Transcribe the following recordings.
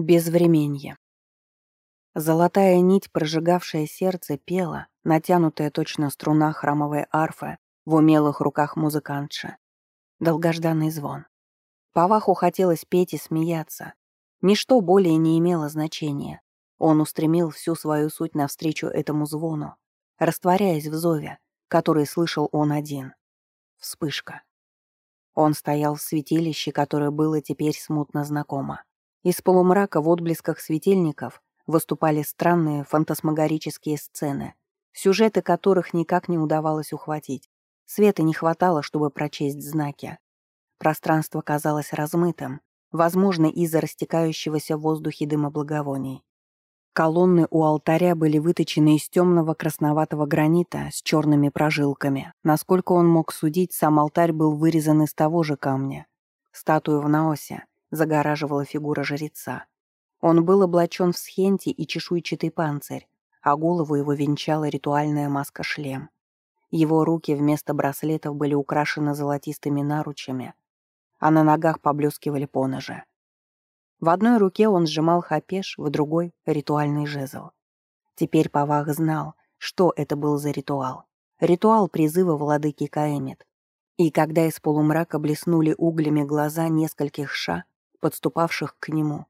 Безвременье. Золотая нить, прожигавшая сердце, пела, натянутая точно струна храмовой арфы в умелых руках музыкантши. Долгожданный звон. Паваху хотелось петь и смеяться. Ничто более не имело значения. Он устремил всю свою суть навстречу этому звону, растворяясь в зове, который слышал он один. Вспышка. Он стоял в святилище, которое было теперь смутно знакомо. Из полумрака в отблесках светильников выступали странные фантасмагорические сцены, сюжеты которых никак не удавалось ухватить. Света не хватало, чтобы прочесть знаки. Пространство казалось размытым, возможно, из-за растекающегося в воздухе дыма благовоний. Колонны у алтаря были выточены из темного красноватого гранита с черными прожилками. Насколько он мог судить, сам алтарь был вырезан из того же камня. Статую в наосе загораживала фигура жреца. Он был облачен в схенти и чешуйчатый панцирь, а голову его венчала ритуальная маска-шлем. Его руки вместо браслетов были украшены золотистыми наручами, а на ногах поблескивали поножи. В одной руке он сжимал хапеш, в другой — ритуальный жезл. Теперь Павах знал, что это был за ритуал. Ритуал призыва владыки Каэмит. И когда из полумрака блеснули углями глаза нескольких ша, подступавших к нему,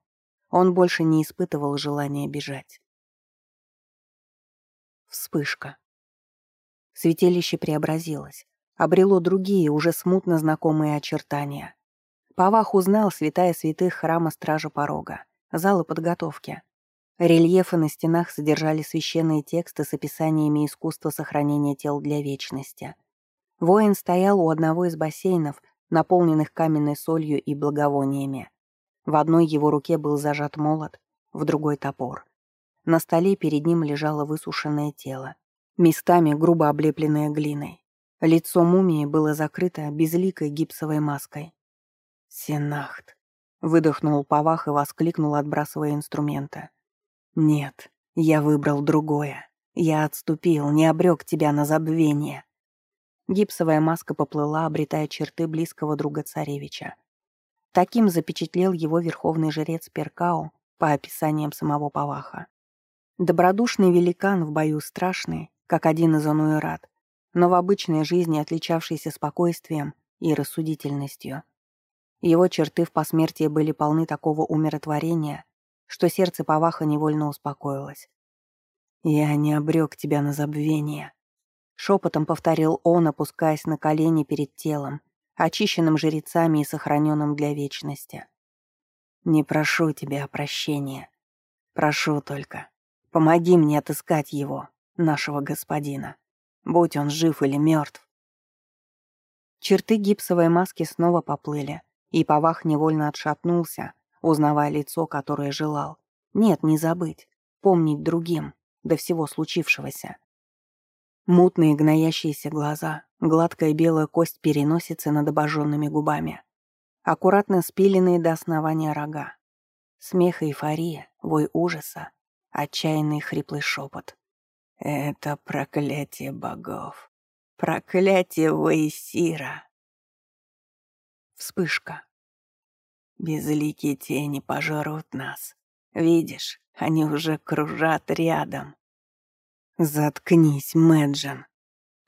он больше не испытывал желания бежать. Вспышка. Святилище преобразилось, обрело другие, уже смутно знакомые очертания. Павах узнал святая святых храма Стража Порога, залы подготовки. Рельефы на стенах содержали священные тексты с описаниями искусства сохранения тел для вечности. Воин стоял у одного из бассейнов, наполненных каменной солью и благовониями. В одной его руке был зажат молот, в другой — топор. На столе перед ним лежало высушенное тело, местами грубо облепленное глиной. Лицо мумии было закрыто безликой гипсовой маской. «Сенахт», — выдохнул Павах и воскликнул, отбрасывая инструменты. «Нет, я выбрал другое. Я отступил, не обрек тебя на забвение». Гипсовая маска поплыла, обретая черты близкого друга царевича. Таким запечатлел его верховный жрец Перкао по описаниям самого Паваха. Добродушный великан в бою страшный, как один из ануэрат, но в обычной жизни отличавшийся спокойствием и рассудительностью. Его черты в посмертии были полны такого умиротворения, что сердце Паваха невольно успокоилось. «Я не обрек тебя на забвение», — шепотом повторил он, опускаясь на колени перед телом, очищенным жрецами и сохраненным для вечности. «Не прошу тебя о прощении. Прошу только, помоги мне отыскать его, нашего господина, будь он жив или мертв». Черты гипсовой маски снова поплыли, и Павах невольно отшатнулся, узнавая лицо, которое желал. Нет, не забыть, помнить другим, до всего случившегося. Мутные гноящиеся глаза, гладкая белая кость переносицы над обожженными губами, аккуратно спиленные до основания рога. Смех и эйфория, вой ужаса, отчаянный хриплый шепот. «Это проклятие богов! Проклятие Ваесира!» Вспышка. Безликие тени пожрут нас. Видишь, они уже кружат рядом. «Заткнись, Мэджин», —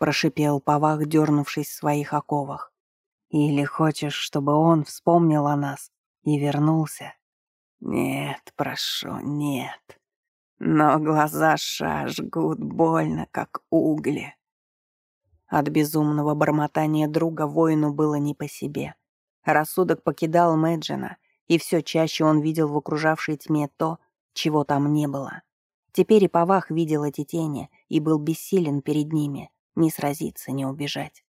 прошипел Павах, дернувшись в своих оковах. «Или хочешь, чтобы он вспомнил о нас и вернулся?» «Нет, прошу, нет. Но глаза Ша жгут больно, как угли». От безумного бормотания друга воину было не по себе. Рассудок покидал Мэджина, и все чаще он видел в окружавшей тьме то, чего там не было. Теперь и Павах видел эти тени и был бессилен перед ними, не сразиться, не убежать.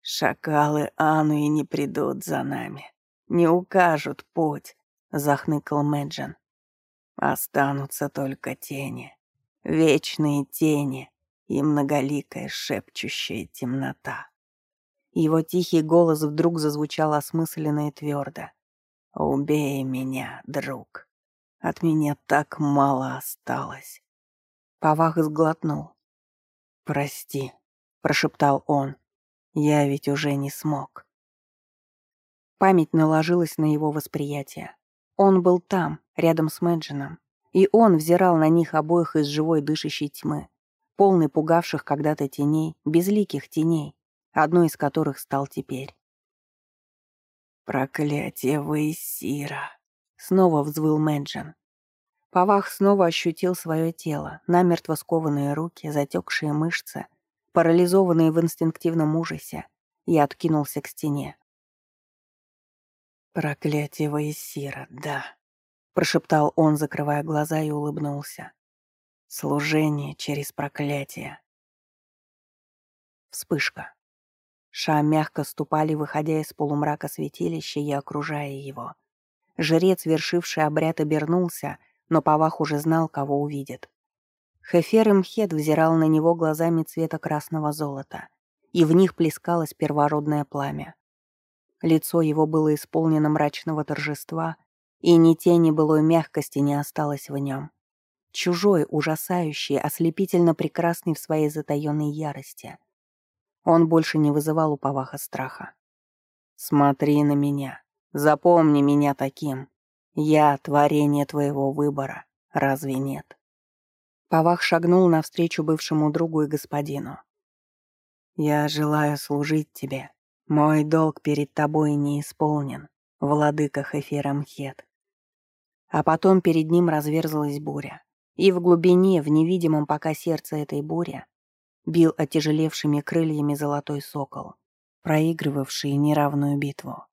«Шакалы Ануи не придут за нами, не укажут путь», — захныкал Мэджин. «Останутся только тени, вечные тени и многоликая шепчущая темнота». Его тихий голос вдруг зазвучал осмысленно и твердо. «Убей меня, друг. От меня так мало осталось». Павах сглотнул. «Прости», — прошептал он. «Я ведь уже не смог». Память наложилась на его восприятие. Он был там, рядом с Мэджином, и он взирал на них обоих из живой дышащей тьмы, полной пугавших когда-то теней, безликих теней, одной из которых стал теперь. «Проклятие Вейсира!» — снова взвыл Мэджин. Павах снова ощутил свое тело, намертво скованные руки, затекшие мышцы, парализованные в инстинктивном ужасе, и откинулся к стене. «Проклятие Ваесира, да», — прошептал он, закрывая глаза и улыбнулся. «Служение через проклятие». Вспышка. Ша мягко ступали, выходя из полумрака святилища и окружая его. Жрец, вершивший обряд, обернулся, но Павах уже знал, кого увидит. Хефер Имхет взирал на него глазами цвета красного золота, и в них плескалось первородное пламя. Лицо его было исполнено мрачного торжества, и ни тени былой мягкости не осталось в нем. Чужой, ужасающий, ослепительно прекрасный в своей затаенной ярости. Он больше не вызывал у Паваха страха. «Смотри на меня. Запомни меня таким. Я — творение твоего выбора. Разве нет?» Павах шагнул навстречу бывшему другу и господину. «Я желаю служить тебе. Мой долг перед тобой не исполнен, владыка Хеферамхет». А потом перед ним разверзлась буря. И в глубине, в невидимом пока сердце этой бури, бил отяжелевшими крыльями золотой сокол, проигрывавший неравную битву.